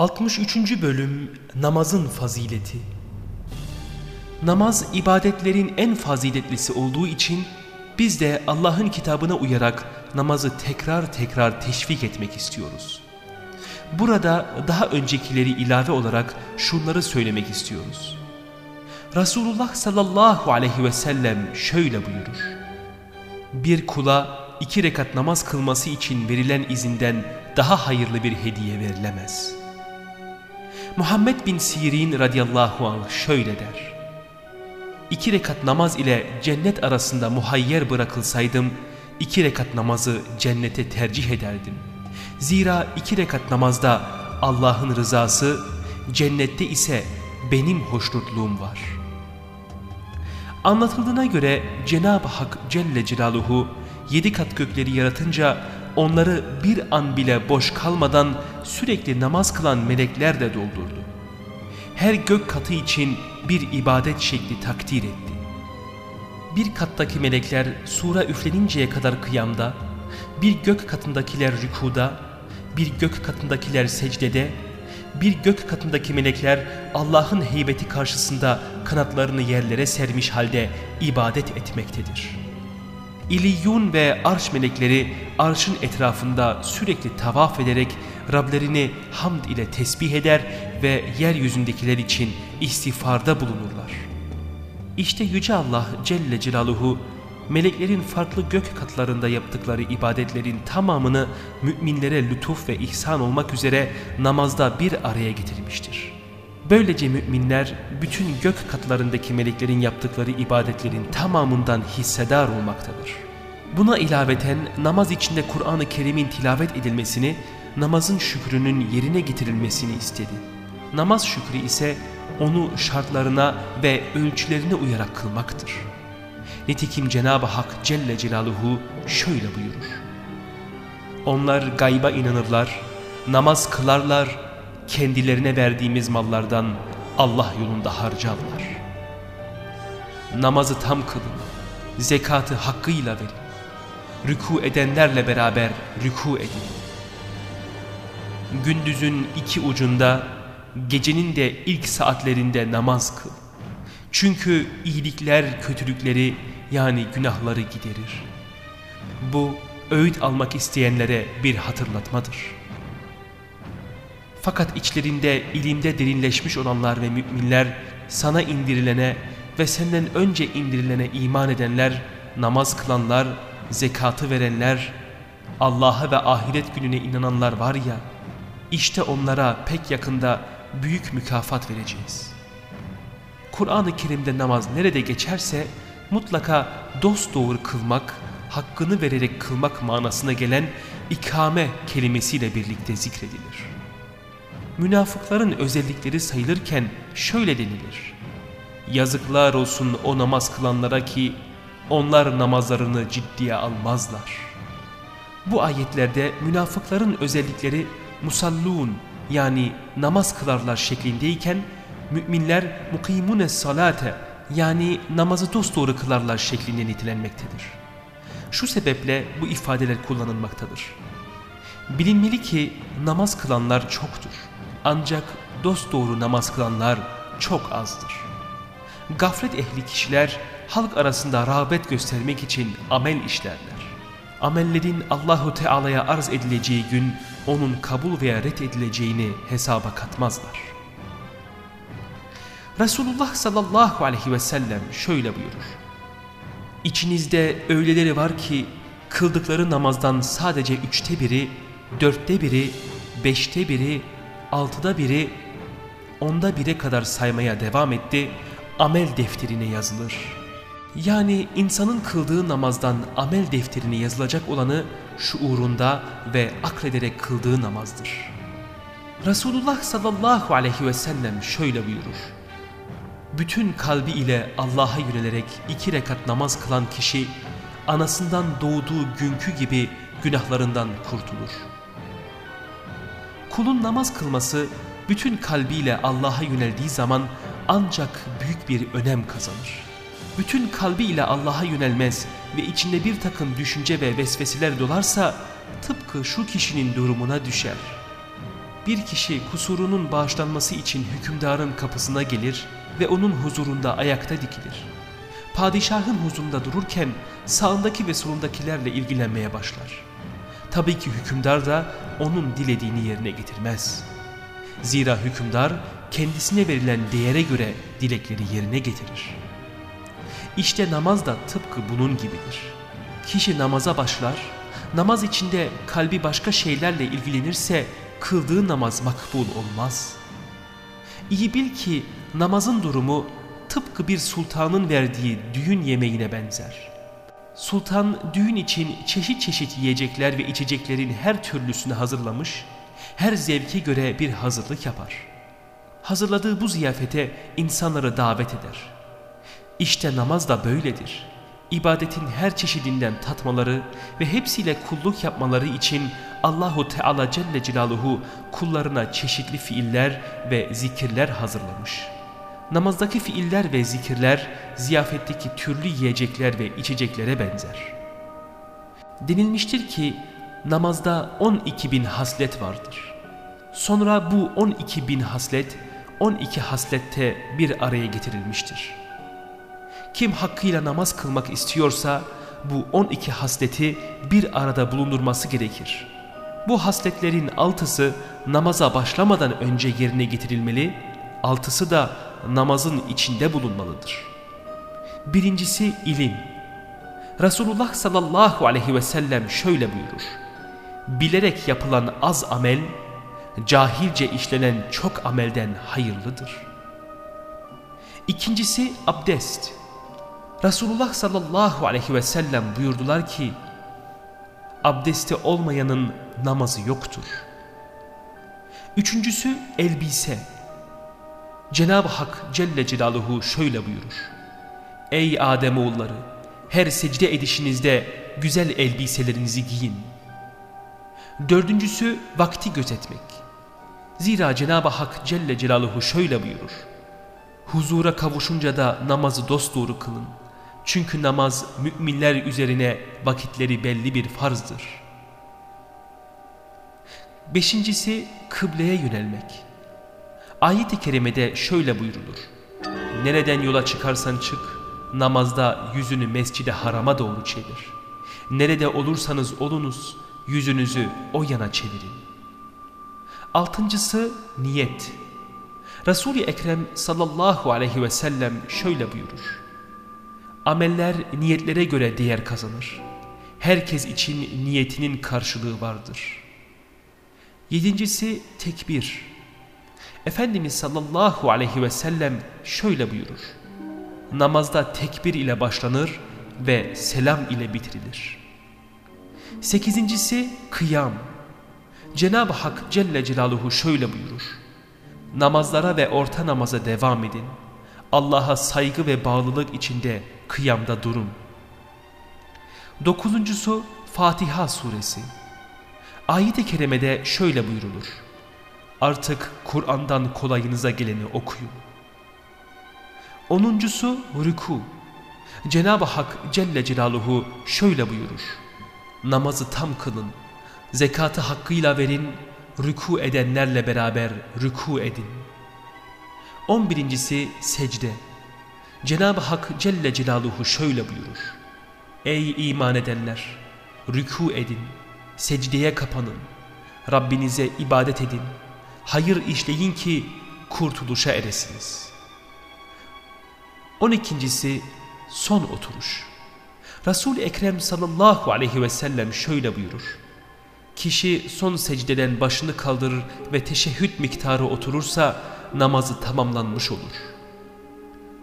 63. Bölüm Namazın Fazileti Namaz ibadetlerin en faziletlisi olduğu için biz de Allah'ın kitabına uyarak namazı tekrar tekrar teşvik etmek istiyoruz. Burada daha öncekileri ilave olarak şunları söylemek istiyoruz. Resulullah sallallahu aleyhi ve sellem şöyle buyurur. Bir kula iki rekat namaz kılması için verilen izinden daha hayırlı bir hediye verilemez. Muhammed bin Sirin radıyallahu anh şöyle der. İki rekat namaz ile cennet arasında muhayyer bırakılsaydım, iki rekat namazı cennete tercih ederdim. Zira iki rekat namazda Allah'ın rızası, cennette ise benim hoşnutluğum var. Anlatıldığına göre Cenab-ı Hak Celle Celaluhu yedi kat gökleri yaratınca onları bir an bile boş kalmadan sürekli namaz kılan melekler de doldurdu. Her gök katı için bir ibadet şekli takdir etti. Bir kattaki melekler sura üfleninceye kadar kıyamda, bir gök katındakiler rükuda, bir gök katındakiler secdede, bir gök katındaki melekler Allah'ın heybeti karşısında kanatlarını yerlere sermiş halde ibadet etmektedir. İliyun ve arş melekleri arşın etrafında sürekli tavaf ederek Rablerini hamd ile tesbih eder ve yeryüzündekiler için istiğfarda bulunurlar. İşte Yüce Allah Celle Celaluhu meleklerin farklı gök katlarında yaptıkları ibadetlerin tamamını müminlere lütuf ve ihsan olmak üzere namazda bir araya getirmiştir. Böylece müminler bütün gök katlarındaki meleklerin yaptıkları ibadetlerin tamamından hissedar olmaktadır. Buna ilaveten namaz içinde Kur'an-ı Kerim'in tilavet edilmesini, namazın şükrünün yerine getirilmesini istedi. Namaz şükrü ise onu şartlarına ve ölçülerine uyarak kılmaktır. Nitekim Cenab-ı Hak Celle Celaluhu şöyle buyurur. Onlar gayba inanırlar, namaz kılarlar, kendilerine verdiğimiz mallardan Allah yolunda harcarlar. Namazı tam kılın, zekatı hakkıyla verin. Rüku edenlerle beraber rüku edin. Gündüzün iki ucunda, gecenin de ilk saatlerinde namaz kıl. Çünkü iyilikler kötülükleri yani günahları giderir. Bu öğüt almak isteyenlere bir hatırlatmadır. Fakat içlerinde ilimde derinleşmiş olanlar ve müminler sana indirilene ve senden önce indirilene iman edenler, namaz kılanlar, zekatı verenler, Allah'a ve ahiret gününe inananlar var ya, işte onlara pek yakında büyük mükafat vereceğiz. Kur'an-ı Kerim'de namaz nerede geçerse mutlaka dost doğru kılmak, hakkını vererek kılmak manasına gelen ikame kelimesiyle birlikte zikredilir. Münafıkların özellikleri sayılırken şöyle denilir. Yazıklar olsun o namaz kılanlara ki onlar namazlarını ciddiye almazlar. Bu ayetlerde münafıkların özellikleri musallun yani namaz kılarlar şeklindeyken müminler mukimune salate yani namazı dosdoğru kılarlar şeklinde nitelenmektedir. Şu sebeple bu ifadeler kullanılmaktadır. Bilinmeli ki namaz kılanlar çoktur. Ancak dosdoğru namaz kılanlar çok azdır. Gaflet ehli kişiler halk arasında rağbet göstermek için amel işlerler. Amellerin Allahu Teala'ya arz edileceği gün onun kabul veya ret edileceğini hesaba katmazlar. Resulullah sallallahu aleyhi ve sellem şöyle buyurur. İçinizde öyleleri var ki kıldıkları namazdan sadece üçte biri, dörtte biri, beşte biri, altıda biri, onda bire kadar saymaya devam etti, amel defterine yazılır. Yani insanın kıldığı namazdan amel defterine yazılacak olanı şuurunda ve akrederek kıldığı namazdır. Resulullah sallallahu aleyhi ve sellem şöyle buyurur bütün kalbi ile Allah'a yönelerek iki rekat namaz kılan kişi anasından doğduğu günkü gibi günahlarından kurtulur. Kulun namaz kılması bütün kalbiyle Allah'a yöneldiği zaman ancak büyük bir önem kazanır. Bütün kalbiyle Allah'a yönelmez ve içinde bir takım düşünce ve vesveseler dolarsa tıpkı şu kişinin durumuna düşer. bir kişi kusurunun bağışlanması için hükümdarın kapısına gelir ve onun huzurunda ayakta dikilir. Padişahın huzurunda dururken sağındaki ve solundakilerle ilgilenmeye başlar. Tabii ki hükümdar da onun dilediğini yerine getirmez. Zira hükümdar kendisine verilen değere göre dilekleri yerine getirir. İşte namaz da tıpkı bunun gibidir. Kişi namaza başlar, namaz içinde kalbi başka şeylerle ilgilenirse kıldığı namaz makbul olmaz. İyi bil ki namazın durumu tıpkı bir sultanın verdiği düğün yemeğine benzer. Sultan düğün için çeşit çeşit yiyecekler ve içeceklerin her türlüsünü hazırlamış, her zevke göre bir hazırlık yapar. Hazırladığı bu ziyafete insanları davet eder. İşte namaz da böyledir. İbadetin her çeşidinden tatmaları ve hepsiyle kulluk yapmaları için Allahu Teala Celle Celaluhu kullarına çeşitli fiiller ve zikirler hazırlamış.'' Namazdaki fiiller ve zikirler ziyafetteki türlü yiyecekler ve içeceklere benzer. Denilmiştir ki namazda 12 bin haslet vardır. Sonra bu 12 bin haslet 12 haslette bir araya getirilmiştir. Kim hakkıyla namaz kılmak istiyorsa bu 12 hasleti bir arada bulundurması gerekir. Bu hasletlerin altısı namaza başlamadan önce yerine getirilmeli, altısı da namazın içinde bulunmalıdır. Birincisi ilim. Resulullah sallallahu aleyhi ve sellem şöyle buyurur. Bilerek yapılan az amel, cahilce işlenen çok amelden hayırlıdır. İkincisi abdest. Resulullah sallallahu aleyhi ve sellem buyurdular ki, abdesti olmayanın namazı yoktur. Üçüncüsü elbise. Cenab-ı Hak Celle Celaluhu şöyle buyurur. Ey Ademoğulları! Her secde edişinizde güzel elbiselerinizi giyin. Dördüncüsü vakti gözetmek. Zira Cenab-ı Hak Celle Celaluhu şöyle buyurur. Huzura kavuşunca da namazı dosdoğru kılın. Çünkü namaz müminler üzerine vakitleri belli bir farzdır. Beşincisi kıbleye yönelmek. Ayet-i kerimede şöyle buyurulur. Nereden yola çıkarsan çık, namazda yüzünü mescide harama doğru çevir. Nerede olursanız olunuz, yüzünüzü o yana çevirin. Altıncısı niyet. Resul-i Ekrem sallallahu aleyhi ve sellem şöyle buyurur. Ameller niyetlere göre değer kazanır. Herkes için niyetinin karşılığı vardır. Yedincisi tekbir. Efendimiz sallallahu aleyhi ve sellem şöyle buyurur. Namazda tekbir ile başlanır ve selam ile bitirilir. Sekizincisi kıyam. Cenab-ı Hak Celle Celaluhu şöyle buyurur. Namazlara ve orta namaza devam edin. Allah'a saygı ve bağlılık içinde kıyamda durun. Dokuzuncusu Fatiha suresi. Ayet-i kerimede şöyle buyurulur. Artık Kur'an'dan kolayınıza geleni okuyun. Onuncusu rüku. Cenab-ı Hak Celle Celaluhu şöyle buyurur. Namazı tam kılın, zekatı hakkıyla verin, rüku edenlerle beraber rüku edin. On birincisi secde. Cenab-ı Hak Celle Celaluhu şöyle buyurur. Ey iman edenler! Rüku edin, secdeye kapanın, Rabbinize ibadet edin, hayır işleyin ki kurtuluşa eresiniz. On ikincisi son oturuş. Resul-i Ekrem sallallahu aleyhi ve sellem şöyle buyurur. Kişi son secdeden başını kaldırır ve teşehhüd miktarı oturursa namazı tamamlanmış olur.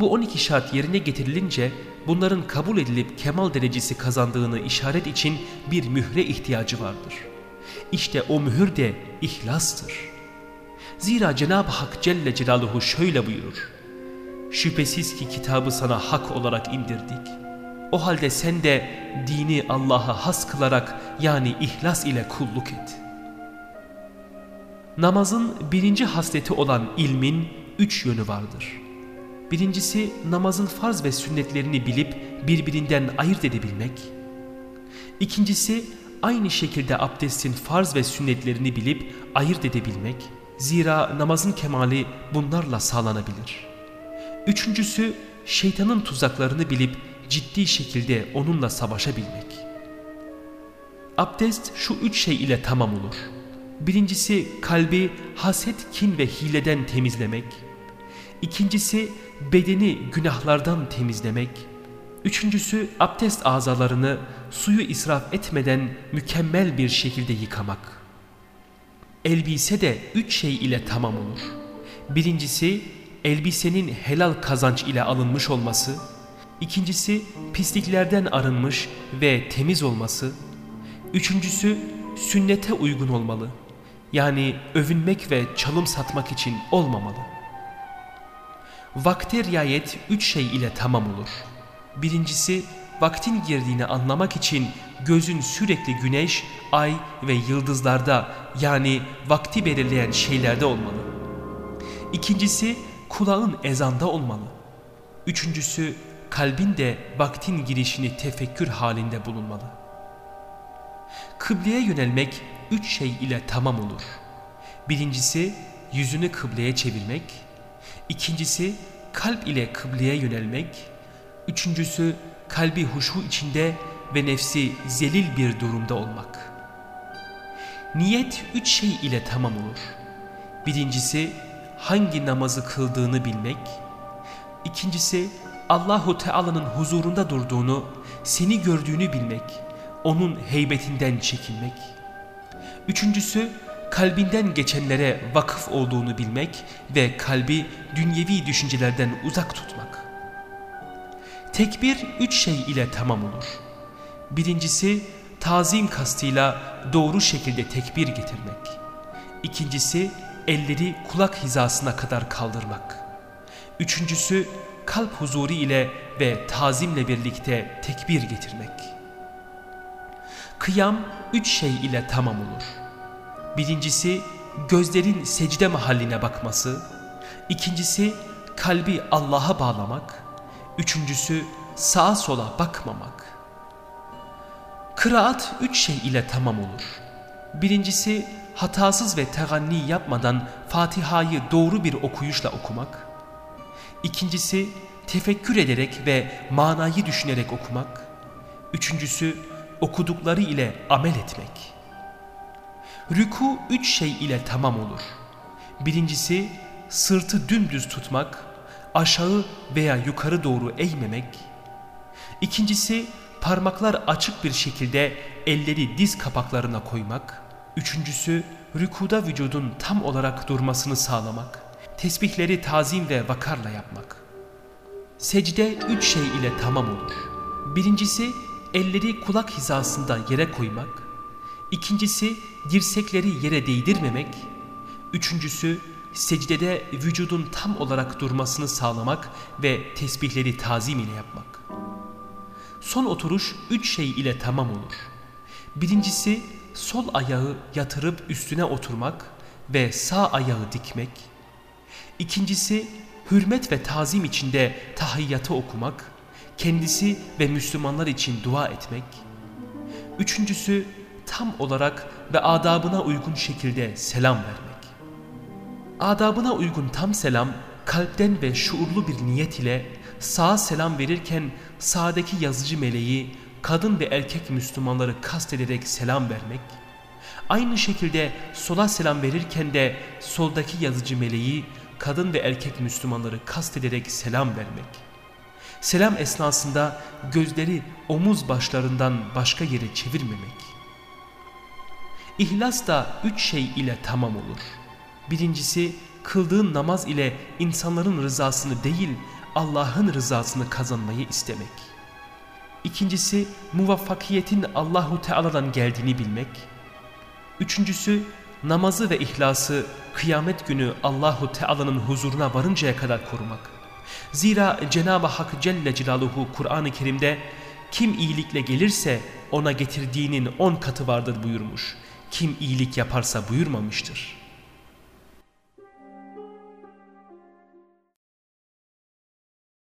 Bu 12 şart yerine getirilince bunların kabul edilip kemal derecesi kazandığını işaret için bir mühre ihtiyacı vardır. İşte o mühür de ihlastır. Zira Cenab-ı Hak Celle Celaluhu şöyle buyurur. Şüphesiz ki kitabı sana hak olarak indirdik. O halde sen de dini Allah'a has kılarak yani ihlas ile kulluk et. Namazın birinci hasleti olan ilmin üç yönü vardır. Birincisi namazın farz ve sünnetlerini bilip birbirinden ayırt edebilmek. İkincisi aynı şekilde abdestin farz ve sünnetlerini bilip ayırt edebilmek, zira namazın kemali bunlarla sağlanabilir. Üçüncüsü, şeytanın tuzaklarını bilip ciddi şekilde onunla savaşabilmek. Abdest şu üç şey ile tamam olur. Birincisi kalbi haset, kin ve hileden temizlemek. İkincisi bedeni günahlardan temizlemek. Üçüncüsü abdest azalarını suyu israf etmeden mükemmel bir şekilde yıkamak. Elbise de üç şey ile tamam olur. Birincisi elbisenin helal kazanç ile alınmış olması. İkincisi pisliklerden arınmış ve temiz olması. Üçüncüsü sünnete uygun olmalı. Yani övünmek ve çalım satmak için olmamalı. Vakte riayet üç şey ile tamam olur. Birincisi vaktin girdiğini anlamak için gözün sürekli güneş, ay ve yıldızlarda yani vakti belirleyen şeylerde olmalı. İkincisi kulağın ezanda olmalı. Üçüncüsü kalbin de vaktin girişini tefekkür halinde bulunmalı. Kıbleye yönelmek üç şey ile tamam olur. Birincisi yüzünü kıbleye çevirmek. İkincisi kalp ile kıbleye yönelmek. Üçüncüsü kalbi huşu içinde ve nefsi zelil bir durumda olmak. Niyet üç şey ile tamam olur. Birincisi hangi namazı kıldığını bilmek. İkincisi Allahu Teala'nın huzurunda durduğunu, seni gördüğünü bilmek, onun heybetinden çekinmek. Üçüncüsü kalbinden geçenlere vakıf olduğunu bilmek ve kalbi dünyevi düşüncelerden uzak tutmak. Tekbir üç şey ile tamam olur. Birincisi tazim kastıyla doğru şekilde tekbir getirmek. İkincisi elleri kulak hizasına kadar kaldırmak. Üçüncüsü kalp huzuru ile ve tazimle birlikte tekbir getirmek. Kıyam üç şey ile tamam olur. Birincisi gözlerin secde mahalline bakması. İkincisi kalbi Allah'a bağlamak. Üçüncüsü sağa sola bakmamak. Kıraat üç şey ile tamam olur. Birincisi hatasız ve teganni yapmadan Fatiha'yı doğru bir okuyuşla okumak. İkincisi tefekkür ederek ve manayı düşünerek okumak. Üçüncüsü okudukları ile amel etmek. Rüku üç şey ile tamam olur. Birincisi sırtı dümdüz tutmak, aşağı veya yukarı doğru eğmemek. İkincisi parmaklar açık bir şekilde elleri diz kapaklarına koymak. Üçüncüsü rükuda vücudun tam olarak durmasını sağlamak. Tesbihleri tazim ve vakarla yapmak. Secde üç şey ile tamam olur. Birincisi elleri kulak hizasında yere koymak. İkincisi dirsekleri yere değdirmemek. Üçüncüsü secdede vücudun tam olarak durmasını sağlamak ve tesbihleri tazim ile yapmak. Son oturuş üç şey ile tamam olur. Birincisi sol ayağı yatırıp üstüne oturmak ve sağ ayağı dikmek. İkincisi hürmet ve tazim içinde tahiyyatı okumak, kendisi ve Müslümanlar için dua etmek. Üçüncüsü tam olarak ve adabına uygun şekilde selam vermek. Adabına uygun tam selam kalpten ve şuurlu bir niyet ile sağa selam verirken sağdaki yazıcı meleği kadın ve erkek Müslümanları kastederek selam vermek, aynı şekilde sola selam verirken de soldaki yazıcı meleği kadın ve erkek Müslümanları kastederek selam vermek. Selam esnasında gözleri omuz başlarından başka yere çevirmemek. İhlas da üç şey ile tamam olur. Birincisi kıldığın namaz ile insanların rızasını değil Allah'ın rızasını kazanmayı istemek. İkincisi muvaffakiyetin Allahu Teala'dan geldiğini bilmek. Üçüncüsü namazı ve ihlası kıyamet günü Allahu Teala'nın huzuruna varıncaya kadar korumak. Zira Cenab-ı Hak Celle Celaluhu Kur'an-ı Kerim'de kim iyilikle gelirse ona getirdiğinin on katı vardır buyurmuş. Kim iyilik yaparsa buyurmamıştır.